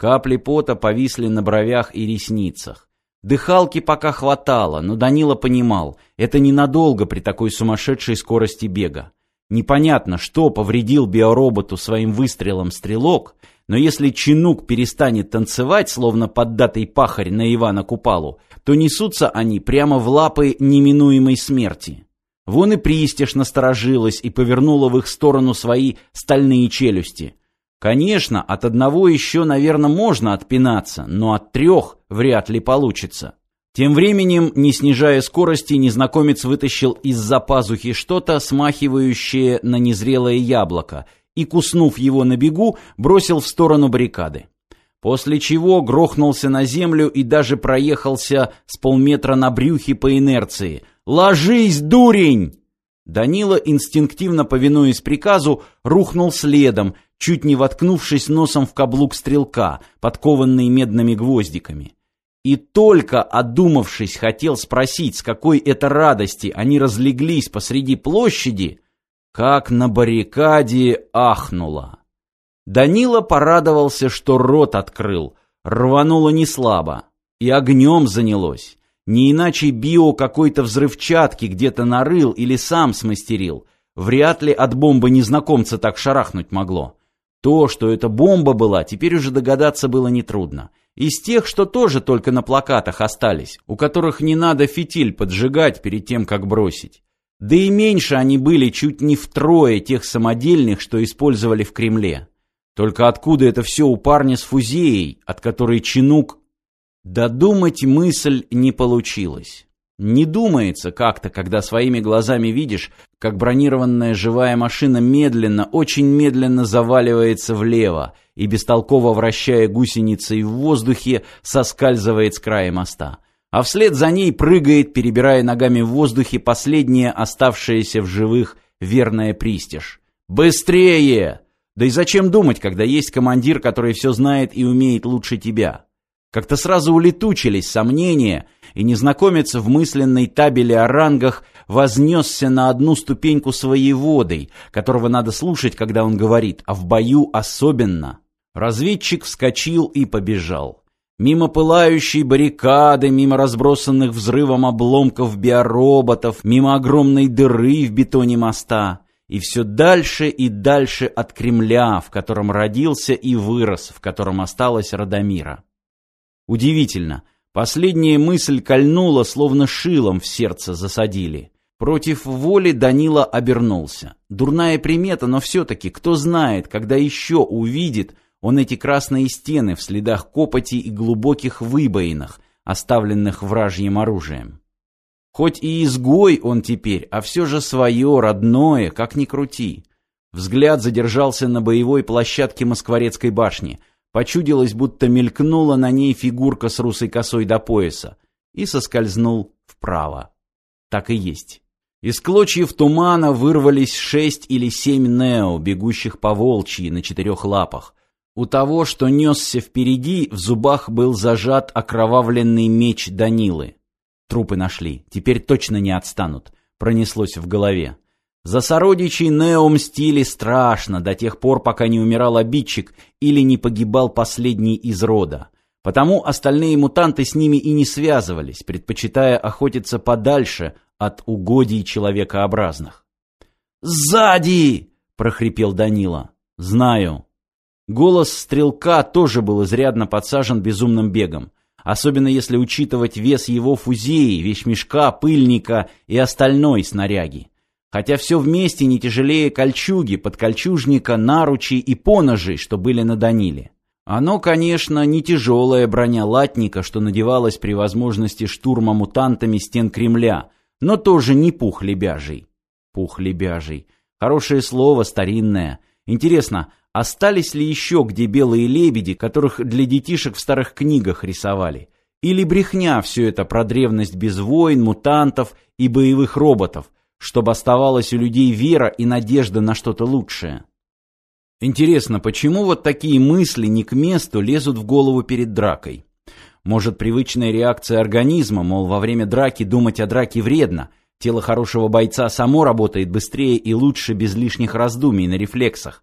Капли пота повисли на бровях и ресницах. Дыхалки пока хватало, но Данила понимал, это ненадолго при такой сумасшедшей скорости бега. Непонятно, что повредил биороботу своим выстрелом стрелок, но если чинук перестанет танцевать, словно поддатый пахарь на Ивана Купалу, то несутся они прямо в лапы неминуемой смерти. Вон и пристежь насторожилась и повернула в их сторону свои стальные челюсти. Конечно, от одного еще, наверное, можно отпинаться, но от трех вряд ли получится. Тем временем, не снижая скорости, незнакомец вытащил из-за пазухи что-то, смахивающее на незрелое яблоко, и, куснув его на бегу, бросил в сторону баррикады. После чего грохнулся на землю и даже проехался с полметра на брюхе по инерции. «Ложись, дурень!» Данила, инстинктивно повинуясь приказу, рухнул следом, чуть не воткнувшись носом в каблук стрелка, подкованный медными гвоздиками. И только, одумавшись, хотел спросить, с какой это радости они разлеглись посреди площади, как на баррикаде ахнуло. Данила порадовался, что рот открыл, рвануло неслабо, и огнем занялось. Не иначе био какой-то взрывчатки где-то нарыл или сам смастерил. Вряд ли от бомбы незнакомца так шарахнуть могло. То, что это бомба была, теперь уже догадаться было нетрудно. Из тех, что тоже только на плакатах остались, у которых не надо фитиль поджигать перед тем, как бросить. Да и меньше они были чуть не втрое тех самодельных, что использовали в Кремле. Только откуда это все у парня с фузеей, от которой чинук Додумать мысль не получилось. Не думается как-то, когда своими глазами видишь, как бронированная живая машина медленно, очень медленно заваливается влево и, бестолково вращая гусеницей в воздухе, соскальзывает с края моста. А вслед за ней прыгает, перебирая ногами в воздухе, последняя оставшаяся в живых верная пристежь. «Быстрее!» Да и зачем думать, когда есть командир, который все знает и умеет лучше тебя? Как-то сразу улетучились сомнения, и незнакомец в мысленной табеле о рангах вознесся на одну ступеньку своей водой, которого надо слушать, когда он говорит, а в бою особенно. Разведчик вскочил и побежал. Мимо пылающей баррикады, мимо разбросанных взрывом обломков биороботов, мимо огромной дыры в бетоне моста. И все дальше и дальше от Кремля, в котором родился и вырос, в котором осталась Радомира. Удивительно. Последняя мысль кольнула, словно шилом в сердце засадили. Против воли Данила обернулся. Дурная примета, но все-таки, кто знает, когда еще увидит он эти красные стены в следах копоти и глубоких выбоинах, оставленных вражьим оружием. Хоть и изгой он теперь, а все же свое, родное, как ни крути. Взгляд задержался на боевой площадке Москворецкой башни — Почудилось, будто мелькнула на ней фигурка с русой косой до пояса и соскользнул вправо. Так и есть. Из клочьев тумана вырвались шесть или семь нео, бегущих по волчьи на четырех лапах. У того, что несся впереди, в зубах был зажат окровавленный меч Данилы. Трупы нашли, теперь точно не отстанут, пронеслось в голове. За сородичей Нео мстили страшно до тех пор, пока не умирал обидчик или не погибал последний из рода. Потому остальные мутанты с ними и не связывались, предпочитая охотиться подальше от угодий человекообразных. «Сзади!» — прохрипел Данила. «Знаю». Голос стрелка тоже был изрядно подсажен безумным бегом, особенно если учитывать вес его фузеи, вещмешка, пыльника и остальной снаряги хотя все вместе не тяжелее кольчуги, подкольчужника, наручи и поножей, что были на Даниле. Оно, конечно, не тяжелая броня латника, что надевалась при возможности штурма мутантами стен Кремля, но тоже не пух лебяжий. Пух лебяжий. Хорошее слово, старинное. Интересно, остались ли еще где белые лебеди, которых для детишек в старых книгах рисовали? Или брехня все это про древность без войн, мутантов и боевых роботов – чтобы оставалась у людей вера и надежда на что-то лучшее. Интересно, почему вот такие мысли не к месту лезут в голову перед дракой? Может, привычная реакция организма, мол, во время драки думать о драке вредно, тело хорошего бойца само работает быстрее и лучше без лишних раздумий на рефлексах.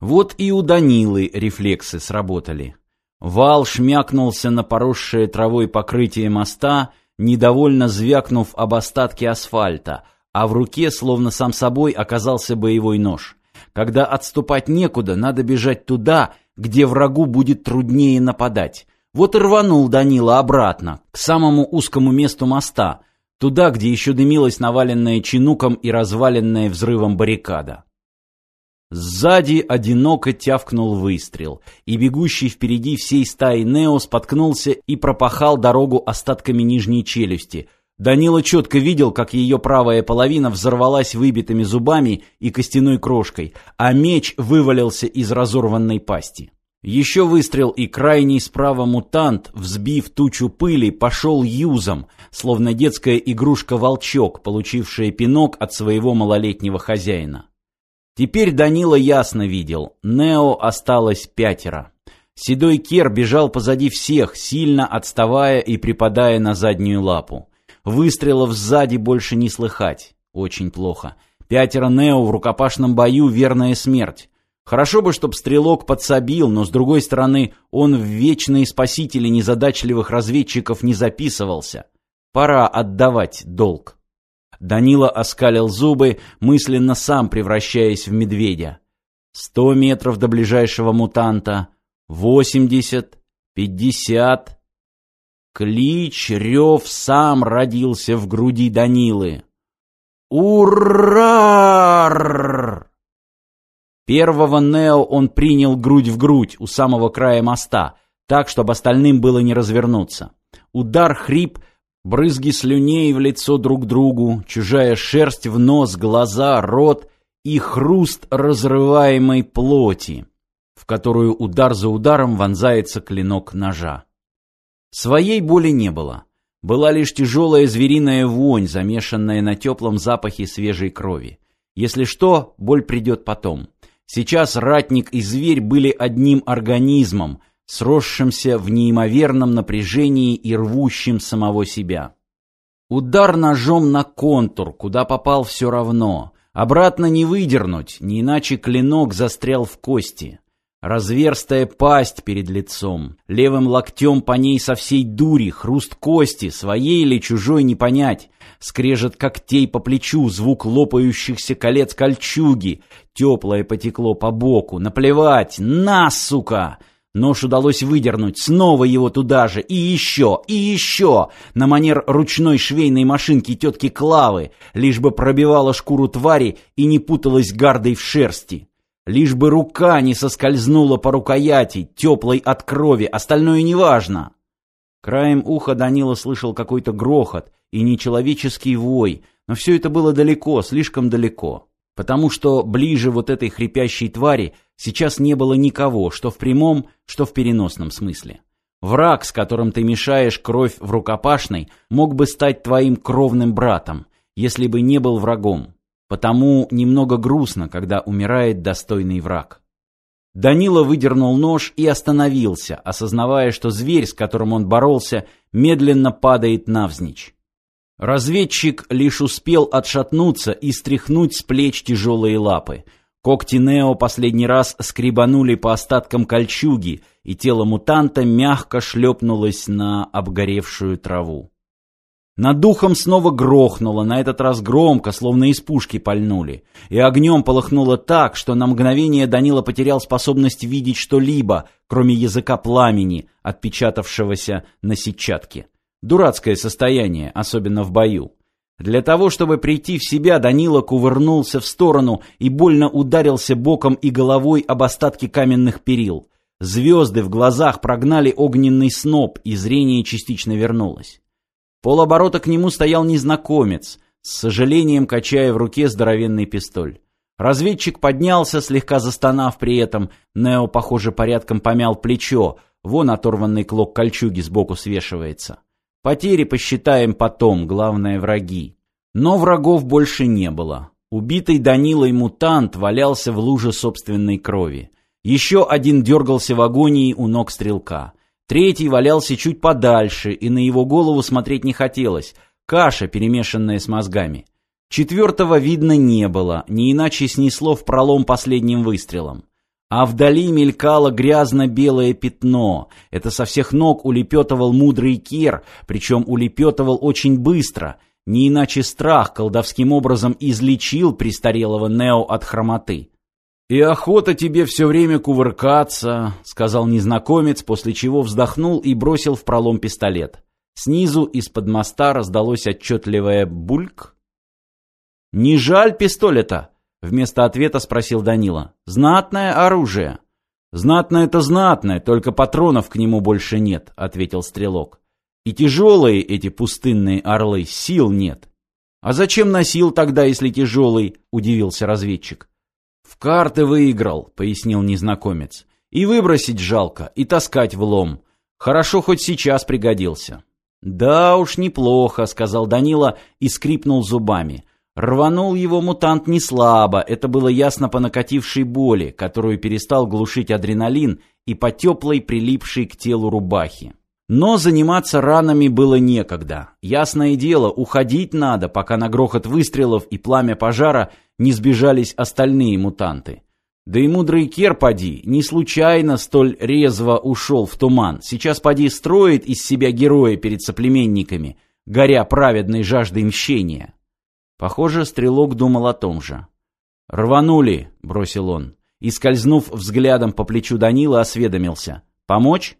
Вот и у Данилы рефлексы сработали. Вал шмякнулся на поросшее травой покрытие моста, недовольно звякнув об остатке асфальта, а в руке, словно сам собой, оказался боевой нож. Когда отступать некуда, надо бежать туда, где врагу будет труднее нападать. Вот и рванул Данила обратно, к самому узкому месту моста, туда, где еще дымилась наваленная чинуком и разваленная взрывом баррикада. Сзади одиноко тявкнул выстрел, и бегущий впереди всей стаи Нео споткнулся и пропахал дорогу остатками нижней челюсти. Данила четко видел, как ее правая половина взорвалась выбитыми зубами и костяной крошкой, а меч вывалился из разорванной пасти. Еще выстрел, и крайний справа мутант, взбив тучу пыли, пошел юзом, словно детская игрушка-волчок, получившая пинок от своего малолетнего хозяина. Теперь Данила ясно видел, Нео осталось пятеро. Седой Кер бежал позади всех, сильно отставая и припадая на заднюю лапу. Выстрелов сзади больше не слыхать. Очень плохо. Пятеро Нео в рукопашном бою — верная смерть. Хорошо бы, чтоб стрелок подсобил, но, с другой стороны, он в вечные спасители незадачливых разведчиков не записывался. Пора отдавать долг. Данила оскалил зубы, мысленно сам превращаясь в медведя. Сто метров до ближайшего мутанта. Восемьдесят. Пятьдесят. Клич, рев сам родился в груди Данилы. «Ура!» Первого Нео он принял грудь в грудь у самого края моста, так, чтобы остальным было не развернуться. Удар хрип — Брызги слюней в лицо друг другу, чужая шерсть в нос, глаза, рот и хруст разрываемой плоти, в которую удар за ударом вонзается клинок ножа. Своей боли не было. Была лишь тяжелая звериная вонь, замешанная на теплом запахе свежей крови. Если что, боль придет потом. Сейчас ратник и зверь были одним организмом — сросшимся в неимоверном напряжении и рвущим самого себя. Удар ножом на контур, куда попал все равно. Обратно не выдернуть, не иначе клинок застрял в кости. Разверстая пасть перед лицом, левым локтем по ней со всей дури, хруст кости, своей или чужой не понять, скрежет когтей по плечу, звук лопающихся колец кольчуги, теплое потекло по боку, наплевать, на, сука! Нож удалось выдернуть, снова его туда же, и еще, и еще, на манер ручной швейной машинки тетки Клавы, лишь бы пробивала шкуру твари и не путалась гардой в шерсти. Лишь бы рука не соскользнула по рукояти, теплой от крови, остальное неважно. Краем уха Данила слышал какой-то грохот и нечеловеческий вой, но все это было далеко, слишком далеко. Потому что ближе вот этой хрипящей твари сейчас не было никого, что в прямом, что в переносном смысле. Враг, с которым ты мешаешь кровь в рукопашной, мог бы стать твоим кровным братом, если бы не был врагом. Потому немного грустно, когда умирает достойный враг. Данила выдернул нож и остановился, осознавая, что зверь, с которым он боролся, медленно падает навзничь. Разведчик лишь успел отшатнуться и стряхнуть с плеч тяжелые лапы. Когти Нео последний раз скребанули по остаткам кольчуги, и тело мутанта мягко шлепнулось на обгоревшую траву. Над духом снова грохнуло, на этот раз громко, словно из пушки пальнули. И огнем полыхнуло так, что на мгновение Данила потерял способность видеть что-либо, кроме языка пламени, отпечатавшегося на сетчатке. Дурацкое состояние, особенно в бою. Для того, чтобы прийти в себя, Данила кувырнулся в сторону и больно ударился боком и головой об остатки каменных перил. Звезды в глазах прогнали огненный сноп, и зрение частично вернулось. Полоборота к нему стоял незнакомец, с сожалением качая в руке здоровенный пистоль. Разведчик поднялся, слегка застонав при этом. Нео, похоже, порядком помял плечо. Вон оторванный клок кольчуги сбоку свешивается. Потери посчитаем потом, главное враги. Но врагов больше не было. Убитый Данилой мутант валялся в луже собственной крови. Еще один дергался в агонии у ног стрелка. Третий валялся чуть подальше, и на его голову смотреть не хотелось. Каша, перемешанная с мозгами. Четвертого видно не было, не иначе снесло в пролом последним выстрелом. А вдали мелькало грязно-белое пятно. Это со всех ног улепетывал мудрый Кер, причем улепетывал очень быстро. Не иначе страх колдовским образом излечил престарелого Нео от хромоты. «И охота тебе все время кувыркаться», — сказал незнакомец, после чего вздохнул и бросил в пролом пистолет. Снизу из-под моста раздалось отчетливое «бульк». «Не жаль пистолета?» — вместо ответа спросил Данила. «Знатное оружие». «Знатное-то знатное, только патронов к нему больше нет», — ответил стрелок. «И тяжелые эти пустынные орлы, сил нет». «А зачем носил тогда, если тяжелый?» — удивился разведчик. «В карты выиграл», — пояснил незнакомец. «И выбросить жалко, и таскать в лом. Хорошо, хоть сейчас пригодился». «Да уж неплохо», — сказал Данила и скрипнул зубами. Рванул его мутант не слабо, это было ясно по накатившей боли, которую перестал глушить адреналин и по теплой, прилипшей к телу рубахе. Но заниматься ранами было некогда. Ясное дело, уходить надо, пока на грохот выстрелов и пламя пожара не сбежались остальные мутанты. Да и мудрый Кер, поди, не случайно столь резво ушел в туман. Сейчас, поди, строит из себя героя перед соплеменниками, горя праведной жаждой мщения. Похоже, стрелок думал о том же. «Рванули», — бросил он, и, скользнув взглядом по плечу Данила, осведомился. «Помочь?»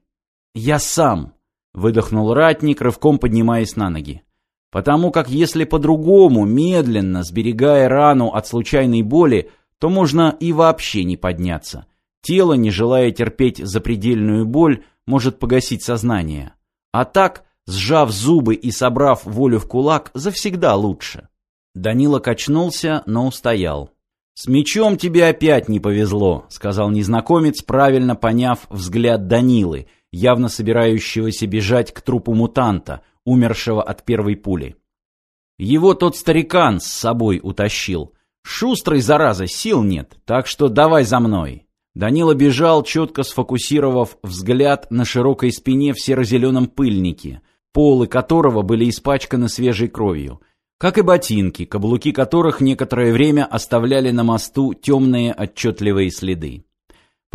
«Я сам», — выдохнул ратник, рывком поднимаясь на ноги. Потому как если по-другому, медленно, сберегая рану от случайной боли, то можно и вообще не подняться. Тело, не желая терпеть запредельную боль, может погасить сознание. А так, сжав зубы и собрав волю в кулак, завсегда лучше. Данила качнулся, но устоял. «С мечом тебе опять не повезло», — сказал незнакомец, правильно поняв взгляд Данилы, явно собирающегося бежать к трупу мутанта, умершего от первой пули. Его тот старикан с собой утащил. Шустрый, зараза, сил нет, так что давай за мной. Данила бежал, четко сфокусировав взгляд на широкой спине в серо-зеленом пыльнике, полы которого были испачканы свежей кровью, как и ботинки, каблуки которых некоторое время оставляли на мосту темные отчетливые следы.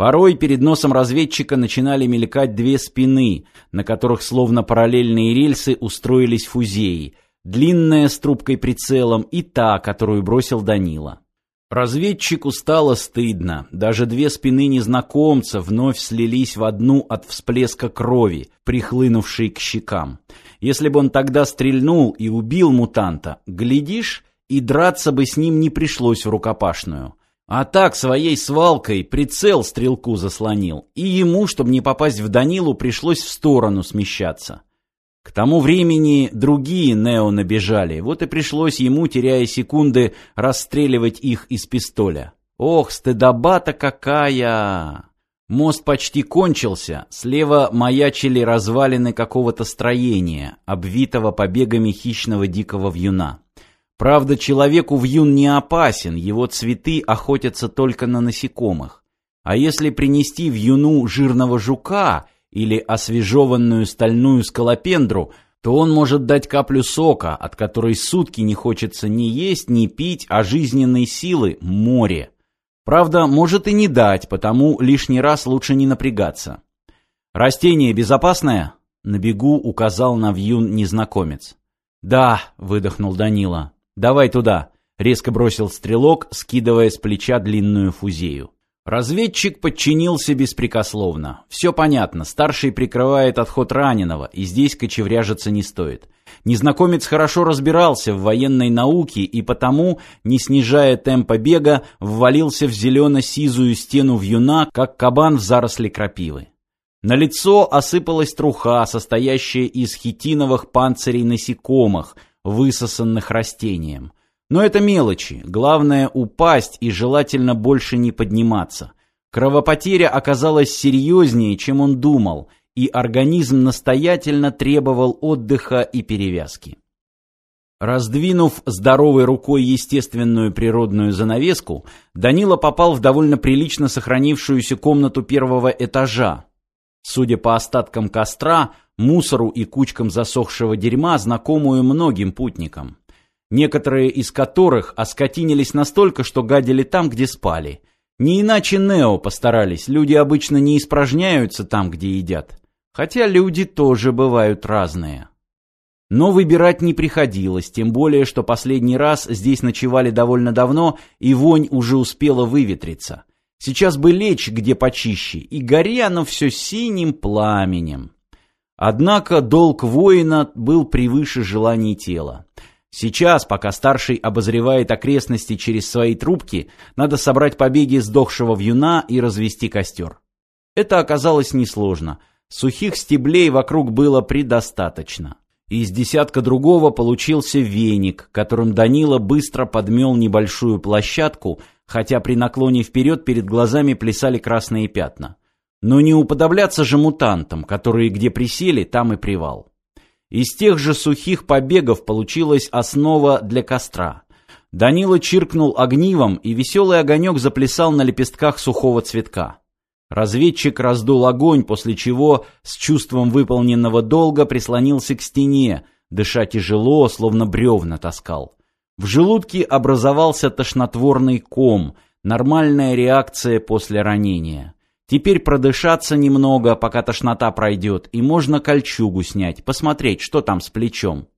Порой перед носом разведчика начинали мелькать две спины, на которых словно параллельные рельсы устроились фузеи, длинная с трубкой прицелом и та, которую бросил Данила. Разведчику стало стыдно. Даже две спины незнакомца вновь слились в одну от всплеска крови, прихлынувшей к щекам. Если бы он тогда стрельнул и убил мутанта, глядишь, и драться бы с ним не пришлось в рукопашную. А так своей свалкой прицел стрелку заслонил, и ему, чтобы не попасть в Данилу, пришлось в сторону смещаться. К тому времени другие Нео набежали, вот и пришлось ему, теряя секунды, расстреливать их из пистоля. Ох, стыдоба-то какая! Мост почти кончился, слева маячили развалины какого-то строения, обвитого побегами хищного дикого вьюна. Правда, человеку вьюн не опасен, его цветы охотятся только на насекомых. А если принести вьюну жирного жука или освежеванную стальную скалопендру, то он может дать каплю сока, от которой сутки не хочется ни есть, ни пить, а жизненной силы – море. Правда, может и не дать, потому лишний раз лучше не напрягаться. «Растение безопасное?» – на бегу указал на вьюн незнакомец. «Да», – выдохнул Данила. «Давай туда!» — резко бросил стрелок, скидывая с плеча длинную фузею. Разведчик подчинился беспрекословно. Все понятно, старший прикрывает отход раненого, и здесь кочевряжиться не стоит. Незнакомец хорошо разбирался в военной науке и потому, не снижая темпа бега, ввалился в зелено-сизую стену вьюна, как кабан в заросли крапивы. На лицо осыпалась труха, состоящая из хитиновых панцирей насекомых — высосанных растением. Но это мелочи, главное упасть и желательно больше не подниматься. Кровопотеря оказалась серьезнее, чем он думал, и организм настоятельно требовал отдыха и перевязки. Раздвинув здоровой рукой естественную природную занавеску, Данила попал в довольно прилично сохранившуюся комнату первого этажа. Судя по остаткам костра, мусору и кучкам засохшего дерьма, знакомую многим путникам. Некоторые из которых оскотинились настолько, что гадили там, где спали. Не иначе Нео постарались, люди обычно не испражняются там, где едят. Хотя люди тоже бывают разные. Но выбирать не приходилось, тем более, что последний раз здесь ночевали довольно давно, и вонь уже успела выветриться. Сейчас бы лечь где почище, и горя оно все синим пламенем. Однако долг воина был превыше желаний тела. Сейчас, пока старший обозревает окрестности через свои трубки, надо собрать побеги сдохшего вьюна и развести костер. Это оказалось несложно. Сухих стеблей вокруг было предостаточно. Из десятка другого получился веник, которым Данила быстро подмел небольшую площадку, хотя при наклоне вперед перед глазами плясали красные пятна. Но не уподобляться же мутантам, которые где присели, там и привал. Из тех же сухих побегов получилась основа для костра. Данила чиркнул огнивом, и веселый огонек заплясал на лепестках сухого цветка. Разведчик раздул огонь, после чего с чувством выполненного долга прислонился к стене, дыша тяжело, словно бревна таскал. В желудке образовался тошнотворный ком, нормальная реакция после ранения. Теперь продышаться немного, пока тошнота пройдет, и можно кольчугу снять, посмотреть, что там с плечом.